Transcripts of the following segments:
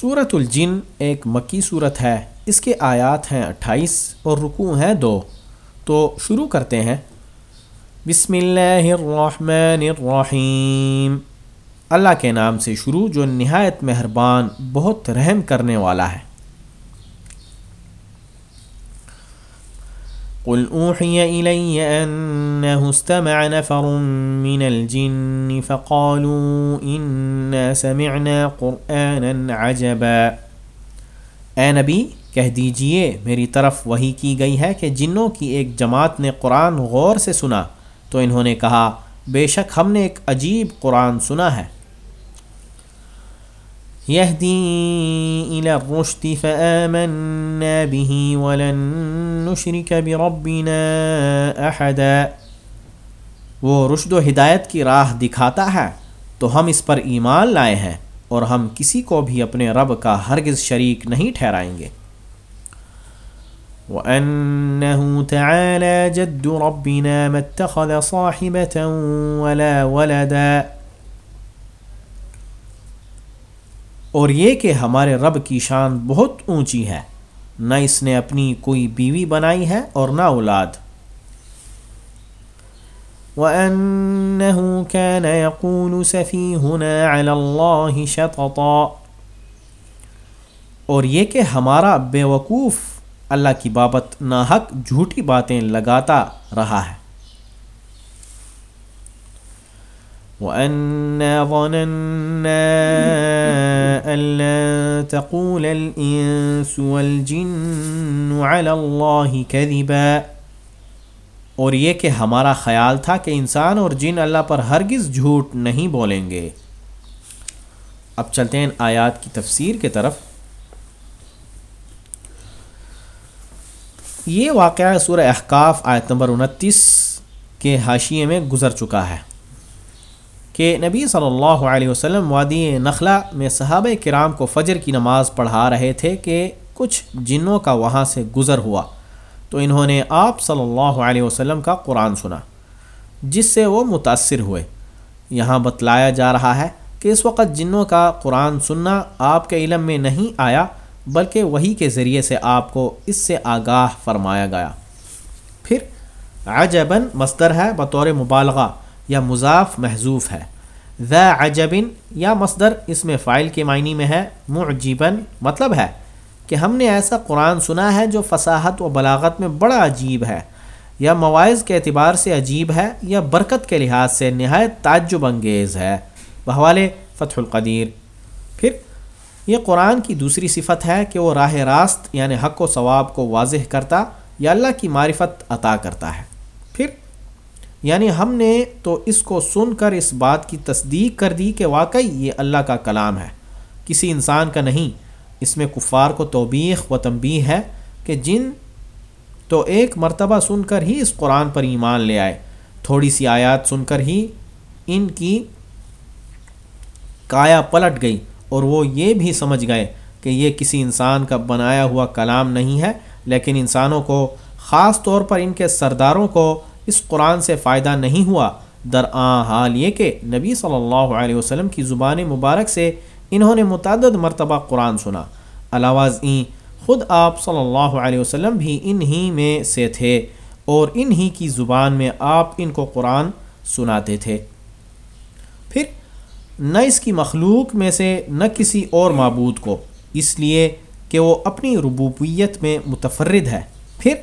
صورت الجن ایک مکی صورت ہے۔ اس کے آیات ہیں اٹھائیس اور رکوع ہیں دو۔ تو شروع کرتے ہیں۔ بسم اللہ الرحمن الرحیم۔ اللہ کے نام سے شروع جو نہایت مہربان، بہت رحم کرنے والا ہے۔ قل اوحي الي انه استمع نفر من الجن فقالوا انا سمعنا قرانا عجبا۔ اے نبی، کہہ دیجیے، میری طرف وہی کی گئی ہے کہ جنوں کی ایک جماعت نے قرآن غور سے سنا تو انہوں نے کہا، بے شک ہم نے ایک عجیب قرآن سنا ہے۔ يهدي إلى الرشد فآمنا به ولن نشرك بربنا أحدا۔ وہ رشد و ہدایت کی راہ دکھاتا ہے تو ہم اس پر ایمان لائے ہیں اور ہم کسی کو بھی اپنے رب کا ہرگز شریک نہیں ٹھہرائیں گے۔ وَأَنَّهُ تَعَالَى جَدُّ رَبِّنَا مَتَّخَذَ صَاحِبَةً وَلَا وَلَدًا۔ اور یہ کہ ہمارے رب کی شان بہت اونچی ہے، نہ اس نے اپنی کوئی بیوی بنائی ہے اور نہ اولاد۔ وَأَنَّهُ كَانَ يَقُولُ سَفِيهُنَا عَلَى اللَّهِ شَطَطًا۔ اور یہ کہ ہمارا بے وقوف اللہ کی بابت ناحق جھوٹی باتیں لگاتا رہا ہے۔ وَأَنَّا ظَنَنَّا أَلَّا تَقُولَ الْإِنسُ وَالْجِنُّ عَلَى اللَّهِ كَذِبًا اور یہ کہ ہمارا خیال تھا کہ انسان اور جن اللہ پر ہرگز جھوٹ نہیں بولیں گے۔ اب چلتے ہیں آیات کی تفسیر کے طرف۔ یہ واقعہ سورہ احقاف آیت نمبر انتیس کے حاشیے میں گزر چکا ہے۔ کہ نبی صلی اللہ علیہ وسلم وادی نخلا میں صحابہ کرام کو فجر کی نماز پڑھا رہے تھے کہ کچھ جنوں کا وہاں سے گزر ہوا۔ تو انہوں نے آپ صلی اللہ علیہ وسلم کا قرآن سنا، جس سے وہ متاثر ہوئے۔ یہاں بتلایا جا رہا ہے کہ اس وقت جنوں کا قرآن سننا آپ کے علم میں نہیں آیا، بلکہ وہی کے ذریعے سے آپ کو اس سے آگاہ فرمایا گیا۔ پھر عجبن مصدر ہے بطور مبالغہ۔ یا مضاف محضوف ہے۔ ذا عجبن یا مصدر اس میں فائل کے معنی میں ہے، معجبن مطلب ہے کہ ہم نے ایسا قرآن سنا ہے جو فصاحت و بلاغت میں بڑا عجیب ہے، یا مواعظ کے اعتبار سے عجیب ہے، یا برکت کے لحاظ سے نہایت تعجب انگیز ہے۔ بحوالے فتح القدیر۔ پھر، یہ قرآن کی دوسری صفت ہے کہ وہ راہ راست یعنی حق و ثواب کو واضح کرتا یا اللہ کی معرفت عطا کرتا ہے۔ پھر یعنی ہم نے تو اس کو سن کر اس بات کی تصدیق کر دی کہ واقعی یہ اللہ کا کلام ہے۔ کسی انسان کا نہیں، اس میں کفار کو توبیخ و تنبیہ ہے کہ جن تو ایک مرتبہ سن کر ہی اس قرآن پر ایمان لے آئے۔ تھوڑی سی آیات سن کر ہی ان کی کایا پلٹ گئی اور وہ یہ بھی سمجھ گئے کہ یہ کسی انسان کا بنایا ہوا کلام نہیں ہے، لیکن انسانوں کو، خاص طور پر ان کے سرداروں کو اس قرآن سے فائدہ نہیں ہوا۔ در آ حال یہ کہ نبی صلی اللہ علیہ وسلم کی زبان مبارک سے انہوں نے متعدد مرتبہ قرآن سنا۔ علاوہ این خود آپ صلی اللہ علیہ وسلم بھی انہی میں سے تھے اور انہی کی زبان میں آپ ان کو قرآن سناتے تھے۔ پھر نہ اس کی مخلوق میں سے نہ کسی اور معبود کو، اس لیے کہ وہ اپنی ربوبیت میں متفرد ہے۔ پھر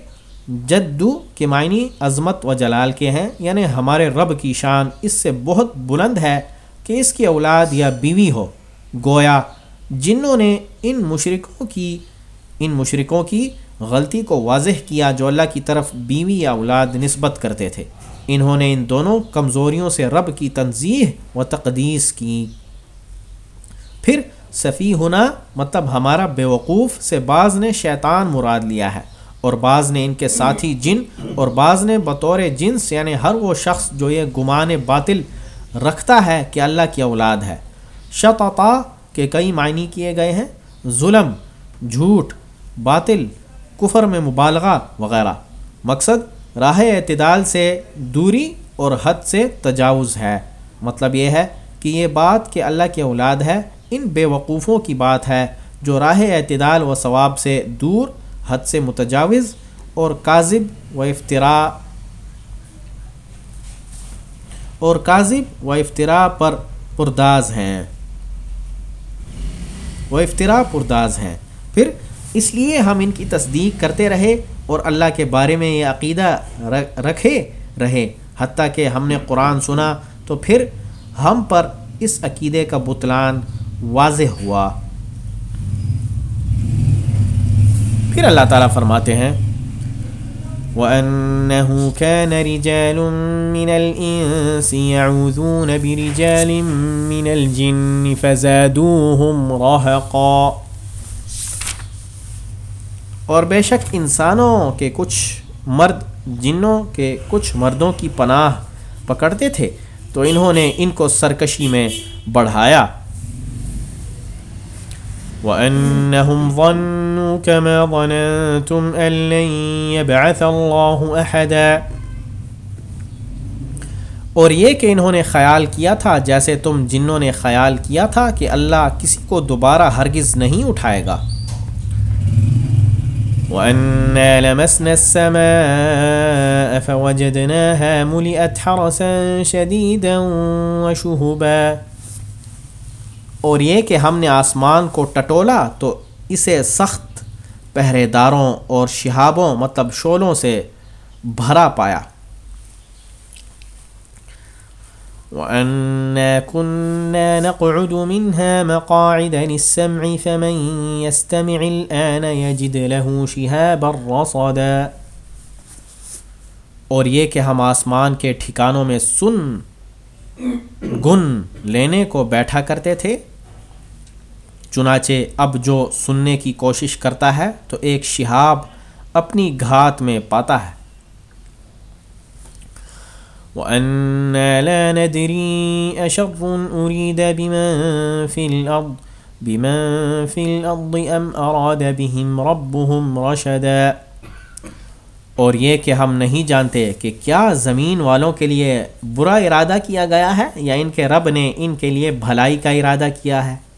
جدو کے معنی عظمت و جلال کے ہیں یعنی ہمارے رب کی شان اس سے بہت بلند ہے کہ اس کی اولاد یا بیوی ہو۔ گویا جنہوں نے ان مشرقوں کی، ان مشرقوں کی غلطی کو واضح کیا جو اللہ کی طرف بیوی یا اولاد نسبت کرتے تھے۔ انہوں نے ان دونوں کمزوریوں سے رب کی تنظیح و تقدیس کی۔ پھر صفی ہونا مطلب ہمارا بیوقوف سے بعض نے شیطان مراد لیا ہے۔ اور بعض نے ان کے ساتھی جن اور بعض نے بطور جنس یعنی ہر وہ شخص جو یہ گمان باطل رکھتا ہے کہ اللہ کی اولاد ہے۔ شططا کے کئی معنی کیے گئے ہیں۔ ظلم، جھوٹ، باطل، کفر میں مبالغہ وغیرہ۔ مقصد راہ اعتدال سے دوری اور حد سے تجاوز ہے۔ مطلب یہ ہے کہ یہ بات کہ اللہ کی اولاد ہے، ان بے وقوفوں کی بات ہے جو راہ اعتدال و ثواب سے دور حد سے متجاوز اور کاذب و افطرا اور کاذب و افطرا پر پرداز ہیں۔ وہ افطرا پرداز ہیں۔ پھر اس لیے ہم ان کی تصدیق کرتے رہے اور اللہ کے بارے میں یہ عقیدہ رکھے رہے۔ حتیٰ کہ ہم نے قرآن سنا تو پھر ہم پر اس عقیدے کا بتلان واضح ہوا۔ پھر اللہ تعالیٰ فرماتے ہیں، وَأَنَّهُ كَانَ رِجَالٌ مِّنَ الْإِنسِ يَعُوذُونَ بِرِجَالٍ مِّنَ الْجِنِّ فَزَادُوهُمْ رَهَقًا۔ اور بے شک انسانوں کے کچھ مرد، جنوں کے کچھ مردوں کی پناہ پکڑتے تھے، تو انہوں نے ان کو سرکشی میں بڑھایا۔ وَأَنَّهُمْ ظَنُّوا كَمَا ظَنَنْتُمْ أَن لَّن يَبْعَثَ اللَّهُ أَحَدًا۔ اور یہ کہ انہوں نے خیال کیا تھا، جیسے تم جنوں نے خیال کیا تھا کہ اللہ کسی کو دوبارہ ہرگز نہیں اٹھائے گا۔ وَأَنَّا لَمَسْنَا السَّمَاءَ فَوَجَدْنَاهَا مُلِئَتْ حَرَسًا شَدِيدًا وَشُهُبًا۔ اور یہ کہ ہم نے آسمان کو ٹٹولا تو اسے سخت پہرے داروں اور شہابوں مطلب شولوں سے بھرا پایا۔ وَأَنَّا كُنَّا نَقْعُدُ مِنْهَا مَقَاعِدَ لِلسَّمْعِ فَمَنْ يَسْتَمِعِ الْآنَ يَجِدْ لَهُ شِهَابًا رَصَدًا۔ اور یہ کہ ہم آسمان کے ٹھکانوں میں سن، گن لینے کو بیٹھا کرتے تھے۔ چنانچہ اب جو سننے کی کوشش کرتا ہے تو ایک شہاب اپنی گھات میں پاتا ہے۔ وَأَنَّا لَا نَدْرِي أَشَرٌ أُرِيدَ بِمَن فِي الْأَرْضِ بِمَن فِي الْأَرْضِ أَمْ أَرَادَ بِهِمْ رَبُّهُمْ رَشَدًا۔ اور یہ کہ ہم نہیں جانتے کہ کیا زمین والوں کے لیے برا ارادہ کیا گیا ہے یا ان کے رب نے ان کے لیے بھلائی کا ارادہ کیا ہے۔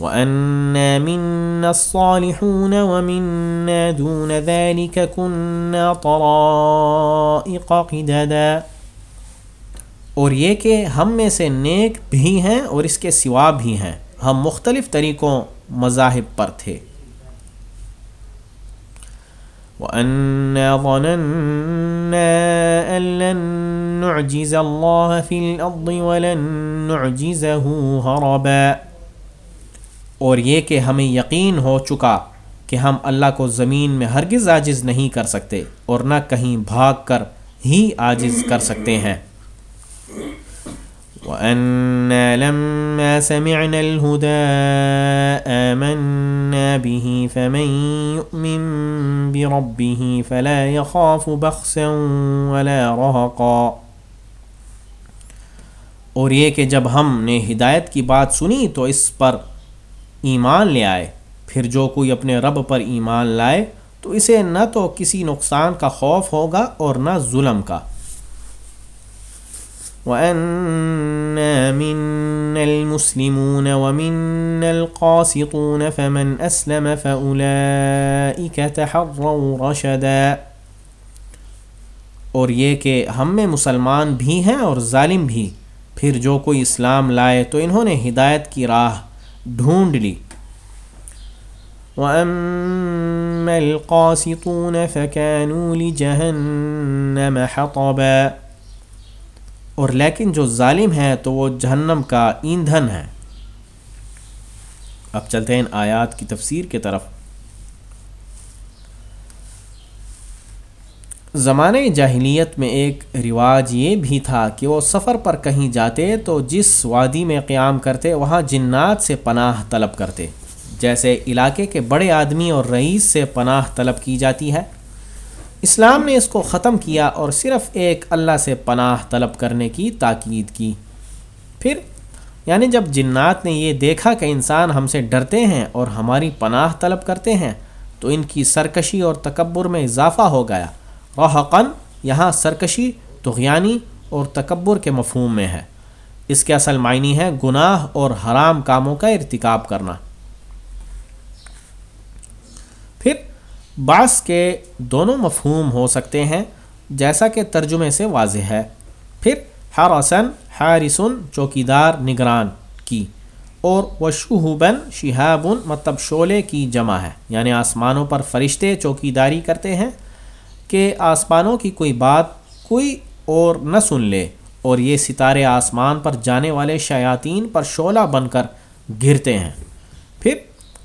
وَأَنَّا مِنَّا الصَّالِحُونَ وَمِنَّا دُونَ ذَلِكَ كُنَّا طَرَائِقَ قِدَدًا اور یہ کہ ہم میں سے نیک بھی ہیں اور اس کے سوا بھی ہیں۔ ہم مختلف طریقوں، مذاہب پر تھے۔ وَأَنَّا ظَنَنَّا أَن لَّن نُّعْجِزَ اللَّهَ فِي الْأَرْضِ وَلَن نُّعْجِزَهُ هَرَبًا اور یہ کہ ہمیں یقین ہو چکا کہ ہم اللہ کو زمین میں ہرگز عاجز نہیں کر سکتے اور نہ کہیں بھاگ کر ہی عاجز کر سکتے ہیں۔ وَأَنَّا لَمَّا سَمِعْنَا الْهُدَىٰ آمَنَّا بِهِ فَمَن يُؤْمِن بِرَبِّهِ فَلَا يَخَافُ بَخْسًا وَلَا رَهَقًا۔ اور یہ کہ جب ہم نے ہدایت کی بات سنی تو اس پر ایمان لے آئے۔ پھر جو کوئی اپنے رب پر ایمان لائے تو اسے نہ تو کسی نقصان کا خوف ہوگا اور نہ ظلم کا۔ وَأَنَّا مِنَّا الْمُسْلِمُونَ وَمِنَّا الْقَاسِطُونَ فَمَنْ أَسْلَمَ فَأُولَئِكَ تَحَرَّوْا رَشَدًا۔ اور یہ کہ ہم میں مسلمان بھی ہیں اور ظالم بھی۔ پھر جو کوئی اسلام لائے تو انہوں نے ہدایت کی راہ۔ ڈھونڈ لی۔ وَأَمَّا الْقَاسِطُونَ فَكَانُوا لِجَهَنَّمَ حَطَبًا۔ اور لیکن جو ظالم ہے تو وہ جہنم کا ایندھن ہے اب چلتے ہیں ان آیات کی تفسیر کی طرف۔ زمانہ جاہلیت میں ایک رواج یہ بھی تھا کہ وہ سفر پر کہیں جاتے تو جس وادی میں قیام کرتے وہاں جنات سے پناہ طلب کرتے۔ جیسے علاقے کے بڑے آدمی اور رئیس سے پناہ طلب کی جاتی ہے۔ اسلام نے اس کو ختم کیا اور صرف ایک اللہ سے پناہ طلب کرنے کی تاکید کی۔ پھر یعنی جب جنات نے یہ دیکھا کہ انسان ہم سے ڈرتے ہیں اور ہماری پناہ طلب کرتے ہیں، تو ان کی سرکشی اور تکبر میں اضافہ ہو گیا۔ روحقن یہاں سرکشی، تغیانی اور تکبر کے مفہوم میں ہے۔ اس کے اصل معنی ہے گناہ اور حرام کاموں کا ارتکاب کرنا۔ پھر بعض کے دونوں مفہوم ہو سکتے ہیں، جیسا کہ ترجمے سے واضح ہے۔ پھر حرسن حارسن چوکیدار، نگران کی۔ اور وشوہبن شہابن مطلب شعلے کی جمع ہے۔ یعنی آسمانوں پر فرشتے چوکیداری کرتے ہیں۔ کہ آسمانوں کی کوئی بات کوئی اور نہ سن لے اور یہ ستارے آسمان پر جانے والے شیاطین پر شعلہ بن کر گرتے ہیں۔ پھر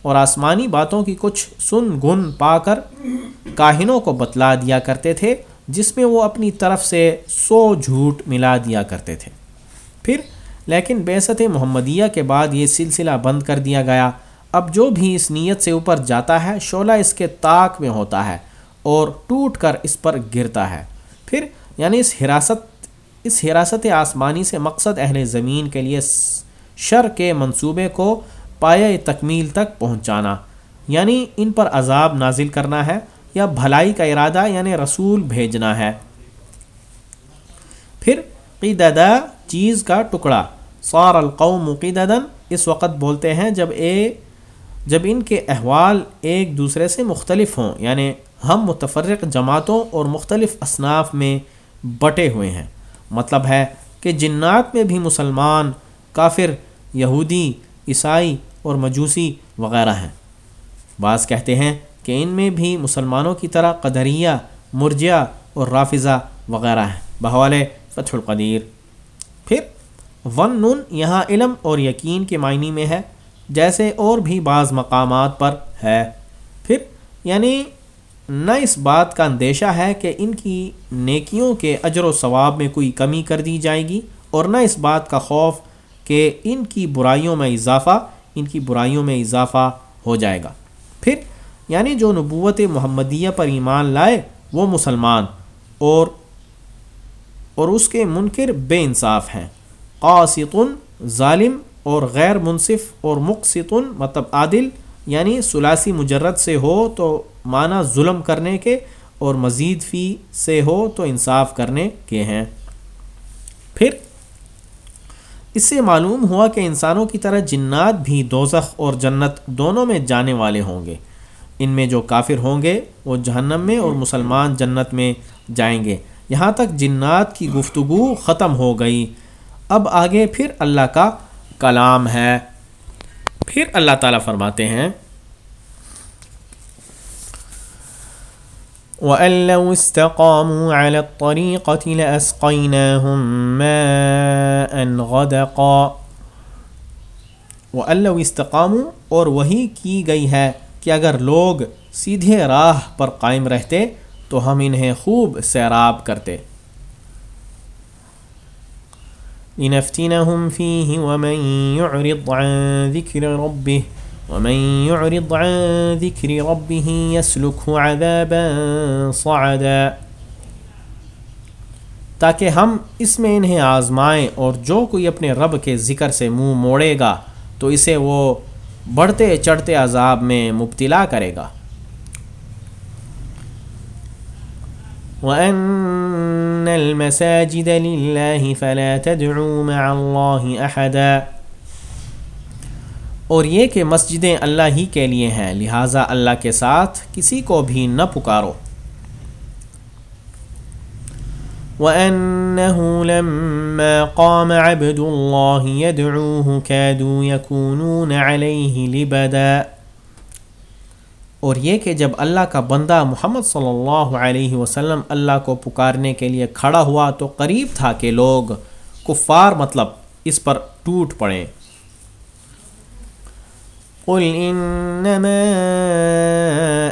اور آسمانی باتوں کی کچھ سن گن پا کر کاہنوں کو بتلا دیا کرتے تھے، جس میں وہ اپنی طرف سے سو جھوٹ ملا دیا کرتے تھے۔ پھر لیکن بیست محمدیہ کے بعد یہ سلسلہ بند کر دیا گیا۔ اب جو بھی اس نیت سے اوپر جاتا ہے، شعلہ اس کے طاق میں ہوتا ہے۔ اور ٹوٹ کر اس پر گرتا ہے۔ پھر یعنی اس حراست اس حراست آسمانی سے مقصد اہل زمین کے لیے شر کے منصوبے کو پایا تکمیل تک پہنچانا۔ یعنی ان پر عذاب نازل کرنا ہے یا بھلائی کا ارادہ یعنی رسول بھیجنا ہے۔ پھر قیدہ چیز کا ٹکڑا۔ صار القوم قیدن اس وقت بولتے ہیں جب اے، جب ان کے احوال ایک دوسرے سے مختلف ہوں۔ یعنی ہم متفرق جماعتوں اور مختلف اصناف میں بٹے ہوئے ہیں۔ مطلب ہے کہ جنات میں بھی مسلمان، کافر، یہودی، عیسائی اور مجوسی وغیرہ ہیں۔ بعض کہتے ہیں کہ ان میں بھی مسلمانوں کی طرح قدریہ مرجیا اور رافضہ وغیرہ ہیں۔ بحوال فتح القدیر۔ پھر ون نون یہاں علم اور یقین کے معنی میں ہے، جیسے اور بھی بعض مقامات پر ہے۔ پھر یعنی نہ اس بات کا اندیشہ ہے کہ ان کی نیکیوں کے اجر و ثواب میں کوئی کمی کر دی جائے گی اور نہ اس بات کا خوف کہ ان کی برائیوں میں اضافہ، ان کی برائیوں میں اضافہ ہو جائے گا۔ پھر یعنی جو نبوت محمدیہ پر ایمان لائے، وہ مسلمان اور اور اس کے منکر بے انصاف ہیں۔ قاسطن ظالم اور غیر منصف اور مقصن مطلب عادل یعنی سلاسی مجرد سے ہو تو معنی ظلم کرنے کے اور مزید فی سے ہو تو انصاف کرنے کے ہیں۔ پھر اس سے معلوم ہوا کہ انسانوں کی طرح جنات بھی دوزخ اور جنت دونوں میں جانے والے ہوں گے۔ ان میں جو کافر ہوں گے وہ جہنم میں اور مسلمان جنت میں جائیں گے۔ یہاں تک جنات کی گفتگو ختم ہو گئی۔ اب آگے پھر اللہ کا کلام ہے۔ پھر اللہ تعالیٰ فرماتے ہیں، وَأَن لَوْ اسْتَقَامُوا عَلَى الطَّرِيقَةِ غَدَقًا۔ وَأَن اسْتَقَامُوا اور وہی کی گئی ہے کہ اگر لوگ سیدھے راہ پر قائم رہتے تو ہم انہیں خوب سیراب کرتے۔ لنفتنهم فيه ومن يعرض عن ذكر ربه ومن يعرض عن ذكر ربه يسلكه عذابا صعدا تاکہ ہم اس میں انہیں آزمائیں اور جو کوئی اپنے رب کے ذکر سے منہ مو موڑے گا تو اسے وہ بڑھتے چڑھتے عذاب میں مبتلا کرے گا۔ وَأَنَّ الْمَسَاجِدَ لِلَّهِ فَلَا تَدْعُوا مَعَ اللَّهِ أَحَدًا اور یہ کہ مسجدیں اللہ ہی کے لیے ہیں، لہٰذا اللہ کے ساتھ کسی کو بھی نہ پکارو۔ وَأَنَّهُ لَمَّا قَامَ عَبْدُ اللَّهِ يَدْعُوهُ كَادُوا يَكُونُونَ عَلَيْهِ لِبَدًا اور یہ کہ جب اللہ کا بندہ محمد صلی اللہ علیہ وسلم اللہ کو پکارنے کے لیے کھڑا ہوا تو قریب تھا کہ لوگ کفار مطلب اس پر ٹوٹ پڑیں قل انما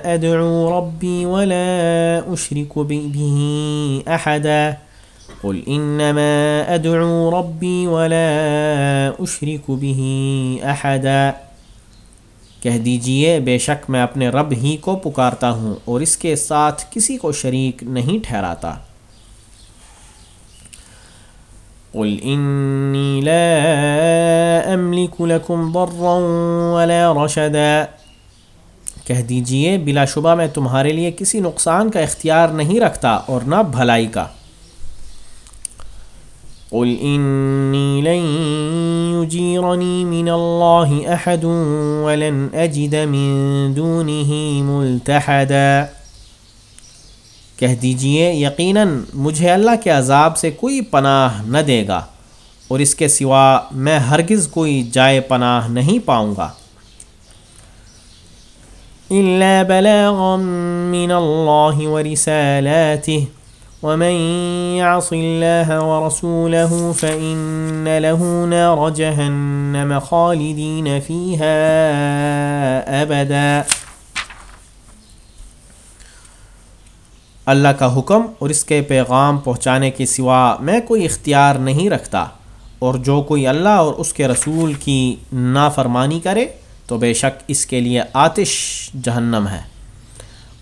ادعو ربی ولا اشرک به احدا قل انما ادعو ربی ولا اشرک به احدا کہہ دیجیے، بے شک میں اپنے رب ہی کو پکارتا ہوں اور اس کے ساتھ کسی کو شریک نہیں ٹھہراتا۔ قل انی لا املک لکم ضرا ولا رشدا۔ کہہ دیجیے، بلا شبہ میں تمہارے لیے کسی نقصان کا اختیار نہیں رکھتا اور نہ بھلائی کا۔ قل إني لن يجيرني من الله أحد ولن أجد من دونه ملتحدا۔ کہہ دیجیے، یقیناً مجھے اللہ کے عذاب سے کوئی پناہ نہ دے گا، اور اس کے سوا میں ہرگز کوئی جائے پناہ نہیں پاؤں گا۔ إلا بلاغا من الله ورسالاته ومن يعص الله ورسوله فإن له نار جهنم خالدين فيها أبدا۔ اللہ کا حکم اور اس کے پیغام پہنچانے کے سوا میں کوئی اختیار نہیں رکھتا۔ اور جو کوئی اللہ اور اس کے رسول کی نافرمانی کرے تو بے شک اس کے لیے آتش جہنم ہے۔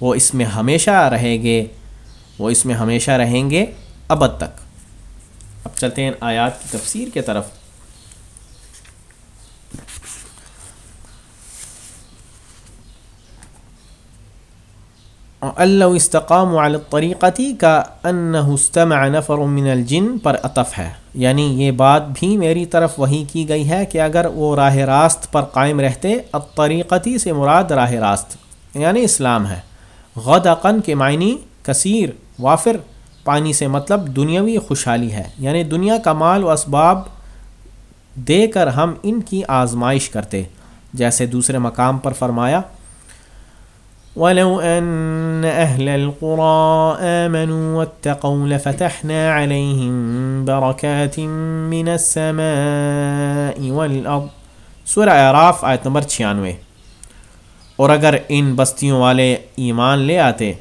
وہ اس میں ہمیشہ رہیں گے۔ وہ اس میں ہمیشہ رہیں گے ابد تک۔ اب چلتے ہیں آیات کی تفسیر کے طرف۔ اللہ استقام الطریقتی کا ان استمع نفر من الجن پر عطف ہے۔ یعنی یہ بات بھی میری طرف وہی کی گئی ہے کہ اگر وہ راہ راست پر قائم رہتے الطریقتی سے مراد راہ راست یعنی اسلام ہے۔ غد عقن کے معنی کثیر۔ وافر، پانی سے مطلب دنیاوی خوشحالی ہے۔ یعنی دنیا کا مال و اسباب دے کر ہم ان کی آزمائش کرتے۔ جیسے دوسرے مقام پر فرمایا، ولو أن أهل القرى آمنوا واتقوا لفتحنا عليهم بركات من السماء والأرض۔ سورہ اعراف، آیت نمبر چھیانوے۔ اور اگر ان بستیوں والے ایمان لے آتے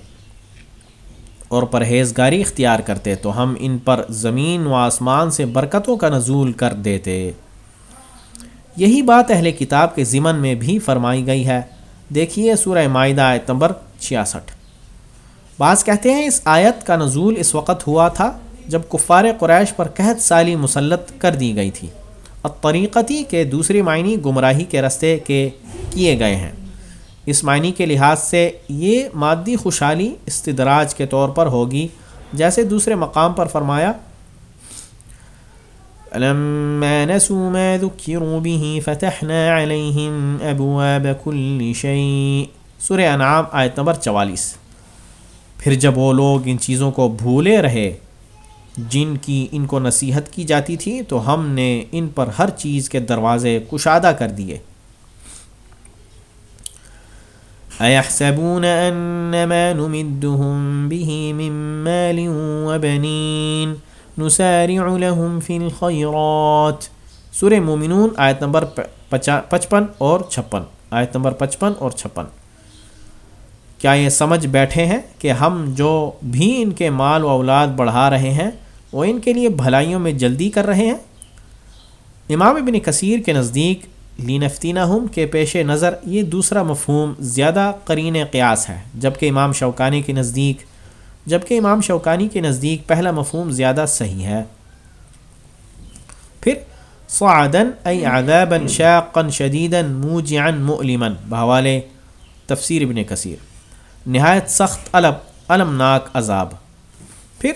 اور پرہیزگاری اختیار کرتے تو ہم ان پر زمین و آسمان سے برکتوں کا نزول کر دیتے۔ یہی بات اہل کتاب کے ضمن میں بھی فرمائی گئی ہے۔ دیکھیے سورہ معاہدہ آیت نمبر چھیاسٹھ۔ بعض کہتے ہیں اس آیت کا نزول اس وقت ہوا تھا جب کفار قریش پر قحط سالی مسلط کر دی گئی تھی۔ اور طریقتی کے دوسری معنی گمراہی کے رستے کے کیے گئے ہیں۔ اس معنی کے لحاظ سے یہ مادی خوشحالی استدراج کے طور پر ہوگی، جیسے دوسرے مقام پر فرمایا فلما نسوا ما ذكروا به فتحنا عليهم ابواب كل شيء سورہ انعام آیت نمبر چوالیس۔ پھر جب وہ لوگ ان چیزوں کو بھولے رہے، جن کی ان کو نصیحت کی جاتی تھی، تو ہم نے ان پر ہر چیز کے دروازے کشادہ کر دیے۔ ایحسبون انما نمدهم به من مال وبنین نسارع لهم في الخيرات. سورہ مومنون آیت نمبر پچپن اور چھپن. آیت نمبر پچپن اور چھپن. کیا یہ سمجھ بیٹھے ہیں کہ ہم جو بھی ان کے مال و اولاد بڑھا رہے ہیں، وہ ان کے لیے بھلائیوں میں جلدی کر رہے ہیں؟ امام ابن کثیر کے نزدیک لینفتینہ ہم کے پیش نظر یہ دوسرا مفہوم زیادہ قرین قیاس ہے۔ جبکہ امام شوکانی کے نزدیک جبکہ امام شوکانی کے نزدیک پہلا مفہوم زیادہ صحیح ہے۔ پھر صعدن ای عذابا شاقا شدیدا موجعا مؤلما۔ بحوالے تفسیر ابن کثیر۔ نہایت سخت علم، علمناک عذاب۔ پھر،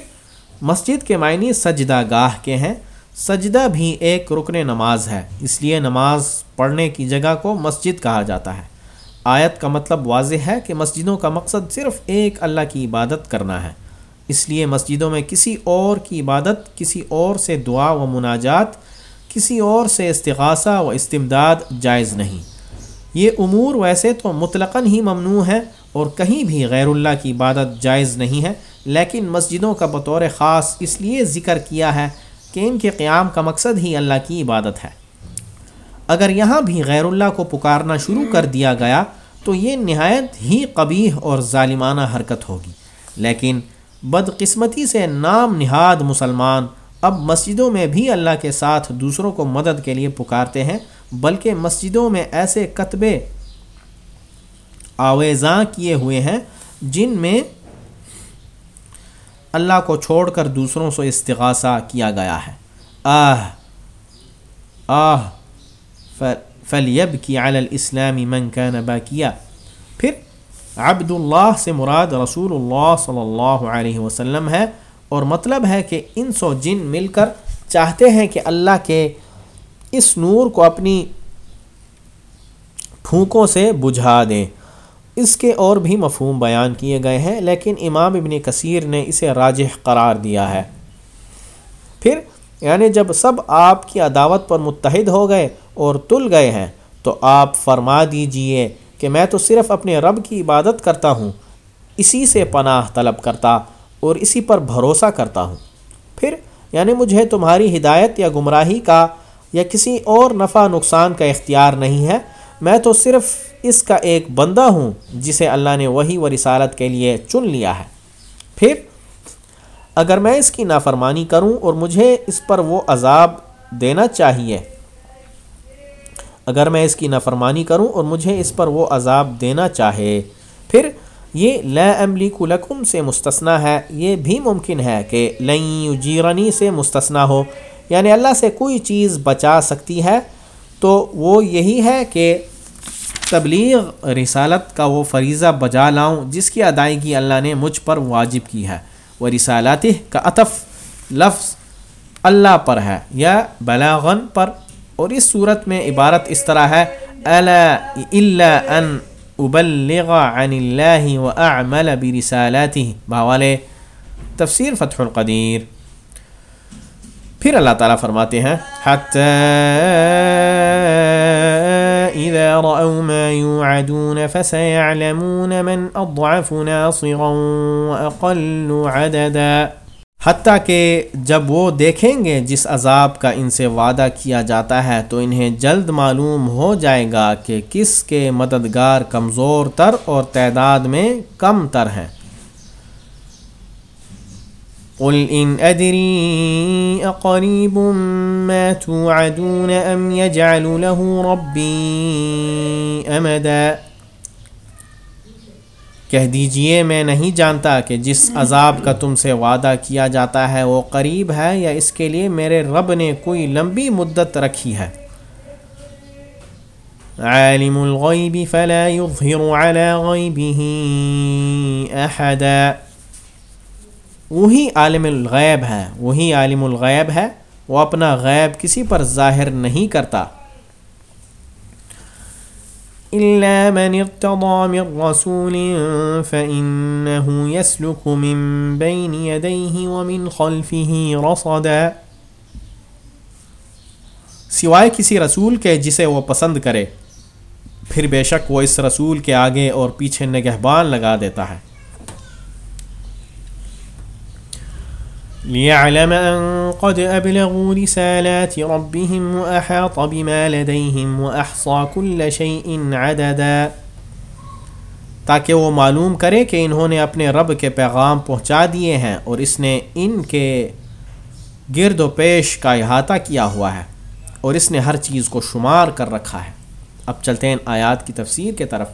مسجد کے معنی سجدہ گاہ کے ہیں۔ سجدہ بھی ایک رکن نماز ہے، اس لیے نماز پڑھنے کی جگہ کو مسجد کہا جاتا ہے۔ آیت کا مطلب واضح ہے کہ مسجدوں کا مقصد صرف ایک اللہ کی عبادت کرنا ہے۔ اس لیے مسجدوں میں کسی اور کی عبادت، کسی اور سے دعا و مناجات، کسی اور سے استغاثہ و استمداد جائز نہیں۔ یہ امور ویسے تو مطلقاً ہی ممنوع ہے اور کہیں بھی غیر اللہ کی عبادت جائز نہیں ہے، لیکن مسجدوں کا بطور خاص اس لیے ذکر کیا ہے کہ ان کے قیام کا مقصد ہی اللہ کی عبادت ہے۔ اگر یہاں بھی غیر اللہ کو پکارنا شروع کر دیا گیا، تو یہ نہایت ہی قبیح اور ظالمانہ حرکت ہوگی۔ لیکن بدقسمتی سے نام نہاد مسلمان اب مسجدوں میں بھی اللہ کے ساتھ دوسروں کو مدد کے لیے پکارتے ہیں، بلکہ مسجدوں میں ایسے کتبے آویزاں کیے ہوئے ہیں جن میں اللہ کو چھوڑ کر دوسروں سے استغاثہ کیا گیا ہے۔ آہ آہ فلیب کی الاسلامی من کا نبا کیا پھر عبد اللہ سے مراد رسول اللہ صلی اللہ علیہ وسلم ہے اور مطلب ہے کہ ان سو جن مل کر چاہتے ہیں کہ اللہ کے اس نور کو اپنی پھونکوں سے بجھا دیں۔ اس کے اور بھی مفہوم بیان کیے گئے ہیں، لیکن امام ابن کثیر نے اسے راجح قرار دیا ہے۔ پھر یعنی جب سب آپ کی عداوت پر متحد ہو گئے اور تل گئے ہیں، تو آپ فرما دیجیے کہ میں تو صرف اپنے رب کی عبادت کرتا ہوں، اسی سے پناہ طلب کرتا اور اسی پر بھروسہ کرتا ہوں۔ پھر یعنی مجھے تمہاری ہدایت یا گمراہی کا یا کسی اور نفع نقصان کا اختیار نہیں ہے میں تو صرف اس کا ایک بندہ ہوں جسے اللہ نے وہی و رسالت کے لیے چن لیا ہے۔ پھر اگر میں اس کی نافرمانی کروں اور مجھے اس پر وہ عذاب دینا چاہیے، اگر میں اس کی نافرمانی کروں اور مجھے اس پر وہ عذاب دینا چاہے، پھر یہ لا املک لکم سے مستثنا ہے۔ یہ بھی ممکن ہے کہ لئی جیرنی سے مستثنا ہو یعنی اللہ سے کوئی چیز بچا سکتی ہے۔ تو وہ یہی ہے کہ تبلیغ رسالت کا وہ فریضہ بجا لاؤں جس کی ادائیگی اللہ نے مجھ پر واجب کی ہے۔ وہ رسالات کا اطف لفظ اللہ پر ہے یا بلاغن پر۔ اور اس صورت میں عبارت اس طرح ہے ان ابلغ عن اللہ و اعمل برسالاته۔ باوالے تفسیر فتح القدیر۔ پھر اللہ تعالیٰ فرماتے ہیں، حتی اذا رأوا ما يوعدون فسيعلمون من اضعف ناصرا واقل عددا۔ حتیٰ کہ جب وہ دیکھیں گے جس عذاب کا ان سے وعدہ کیا جاتا ہے، تو انہیں جلد معلوم ہو جائے گا کہ کس کے مددگار کمزور تر اور تعداد میں کم تر ہیں۔ قل ان ادری اقریب ما توعدون ام يجعل له ربی امدا کہہ دیجیے، میں نہیں جانتا کہ جس عذاب کا تم سے وعدہ کیا جاتا ہے وہ قریب ہے یا اس کے لیے میرے رب نے کوئی لمبی مدت رکھی ہے۔ عالم الغیب فلا يظهر على غیبه احدا۔ وہی عالم الغیب ہے وہی عالم الغیب ہے، وہ اپنا غیب کسی پر ظاہر نہیں کرتا۔ إلا من ارتضى من رسول فإنه يسلك من بين يديه ومن خلفه رصدا۔ سوائے کسی رسول کے جسے وہ پسند کرے، پھر بے شک وہ اس رسول کے آگے اور پیچھے نگہبان لگا دیتا ہے۔ ليعلم أن قد أبلغوا رسالات ربهم وأحاط بما لديهم وأحصى كل شيء عددا۔ تاکہ وہ معلوم کرے کہ انہوں نے اپنے رب کے پیغام پہنچا دیے ہیں اور اس نے ان کے گرد و پیش کا احاطہ کیا ہوا ہے اور اس نے ہر چیز کو شمار کر رکھا ہے۔ اب چلتے ہیں آیات کی تفسیر کے طرف۔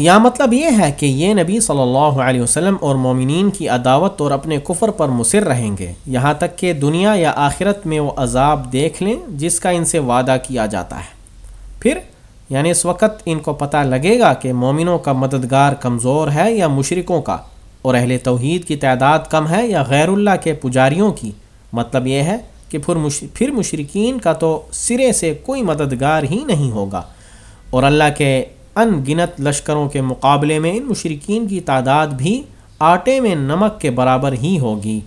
یا مطلب یہ ہے کہ یہ نبی صلی اللہ علیہ وسلم اور مومنین کی عداوت اور اپنے کفر پر مصر رہیں گے، یہاں تک کہ دنیا یا آخرت میں وہ عذاب دیکھ لیں جس کا ان سے وعدہ کیا جاتا ہے۔ پھر یعنی اس وقت ان کو پتہ لگے گا کہ مومنوں کا مددگار کمزور ہے یا مشرکوں کا، اور اہل توحید کی تعداد کم ہے یا غیر اللہ کے پجاریوں کی۔ مطلب یہ ہے کہ پھر مشرقین کا تو سرے سے کوئی مددگار ہی نہیں ہوگا۔ اور اللہ کے ان گنت لشکروں کے مقابلے میں ان مشرقین کی تعداد بھی آٹے میں نمک کے برابر ہی ہوگی۔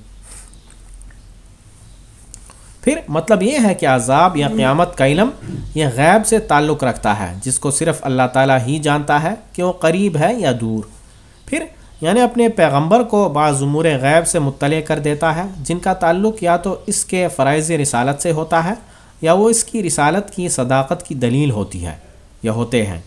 پھر مطلب یہ ہے کہ عذاب یا قیامت کا علم یہ غیب سے تعلق رکھتا ہے، جس کو صرف اللہ تعالیٰ ہی جانتا ہے کہ وہ قریب ہے یا دور۔ پھر یعنی اپنے پیغمبر کو بعض امور غیب سے مطلع کر دیتا ہے، جن کا تعلق یا تو اس کے فرائض رسالت سے ہوتا ہے یا وہ اس کی رسالت کی صداقت کی دلیل ہوتی ہے یا ہوتے ہیں۔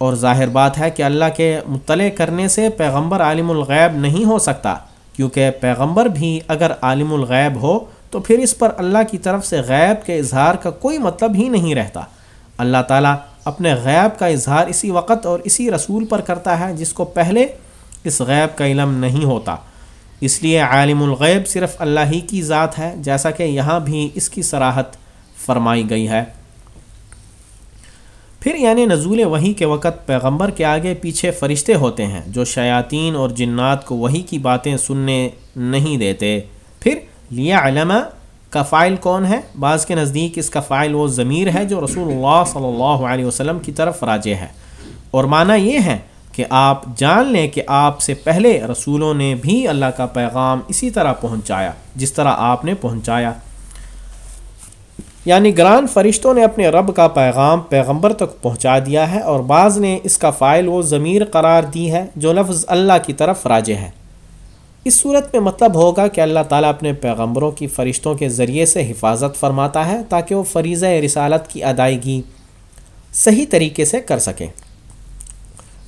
اور ظاہر بات ہے کہ اللہ کے مطلع کرنے سے پیغمبر عالم الغیب نہیں ہو سکتا، کیونکہ پیغمبر بھی اگر عالم الغیب ہو تو پھر اس پر اللہ کی طرف سے غیب کے اظہار کا کوئی مطلب ہی نہیں رہتا۔ اللہ تعالیٰ اپنے غیب کا اظہار اسی وقت اور اسی رسول پر کرتا ہے جس کو پہلے اس غیب کا علم نہیں ہوتا۔ اس لیے عالم الغیب صرف اللہ ہی کی ذات ہے، جیسا کہ یہاں بھی اس کی سراحت فرمائی گئی ہے۔ پھر یعنی نزول وہی کے وقت پیغمبر کے آگے پیچھے فرشتے ہوتے ہیں جو شیاطین اور جنات کو وہی کی باتیں سننے نہیں دیتے۔ پھر لیا علمہ کا فائل کون ہے؟ بعض کے نزدیک اس کا فائل وہ ضمیر ہے جو رسول اللہ صلی اللہ علیہ وسلم کی طرف راجع ہے۔ اور معنی یہ ہے کہ آپ جان لیں کہ آپ سے پہلے رسولوں نے بھی اللہ کا پیغام اسی طرح پہنچایا، جس طرح آپ نے پہنچایا۔ یعنی گران فرشتوں نے اپنے رب کا پیغام پیغمبر تک پہنچا دیا ہے اور بعض نے اس کا فائل و ضمیر قرار دی ہے جو لفظ اللہ کی طرف راجع ہے۔ اس صورت میں مطلب ہوگا کہ اللہ تعالیٰ اپنے پیغمبروں کی فرشتوں کے ذریعے سے حفاظت فرماتا ہے تاکہ وہ فریضہ رسالت کی ادائیگی صحیح طریقے سے کر سکیں۔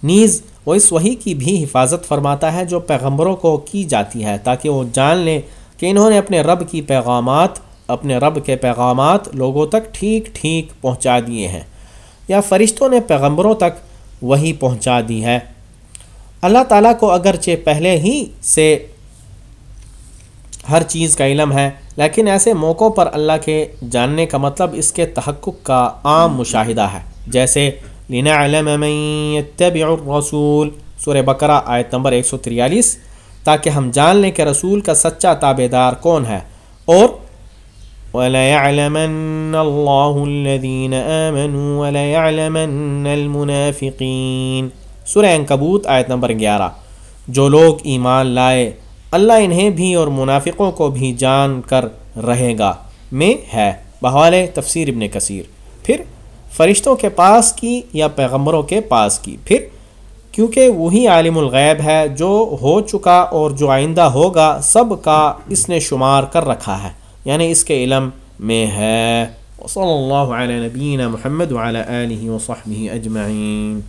نیز وہ اس وہی کی بھی حفاظت فرماتا ہے جو پیغمبروں کو کی جاتی ہے تاکہ وہ جان لیں کہ انہوں نے اپنے رب کی پیغامات اپنے رب کے پیغامات لوگوں تک ٹھیک ٹھیک پہنچا دیے ہیں یا فرشتوں نے پیغمبروں تک وہی پہنچا دی ہے۔ اللہ تعالیٰ کو اگرچہ پہلے ہی سے ہر چیز کا علم ہے، لیکن ایسے موقعوں پر اللہ کے جاننے کا مطلب اس کے تحقق کا عام مشاہدہ ہے۔ جیسے لینا علم رسول سور بقرہ آیت نمبر 143 تاکہ ہم جان لیں کہ رسول کا سچا تابے دار کون ہے۔ اور وَلَيَعْلَمَنَّ اللَّهُ الَّذِينَ آمَنُوا وَلَيَعْلَمَنَّ الْمُنَافِقِينَ. سورہ انکبوت آیت نمبر گیارہ. جو لوگ ایمان لائے، اللہ انہیں بھی اور منافقوں کو بھی جان کر رہے گا میں ہے بحال تفسیر ابن کثیر. پھر فرشتوں کے پاس کی یا پیغمبروں کے پاس کی؟ پھر کیونکہ وہی عالم الغیب ہے، جو ہو چکا اور جو آئندہ ہوگا، سب کا اس نے شمار کر رکھا ہے۔ یعنی اس کے علم میں ہے۔ صلی اللہ علیہ نبین محمد وعلی آلہ وصحبہ اجمعین۔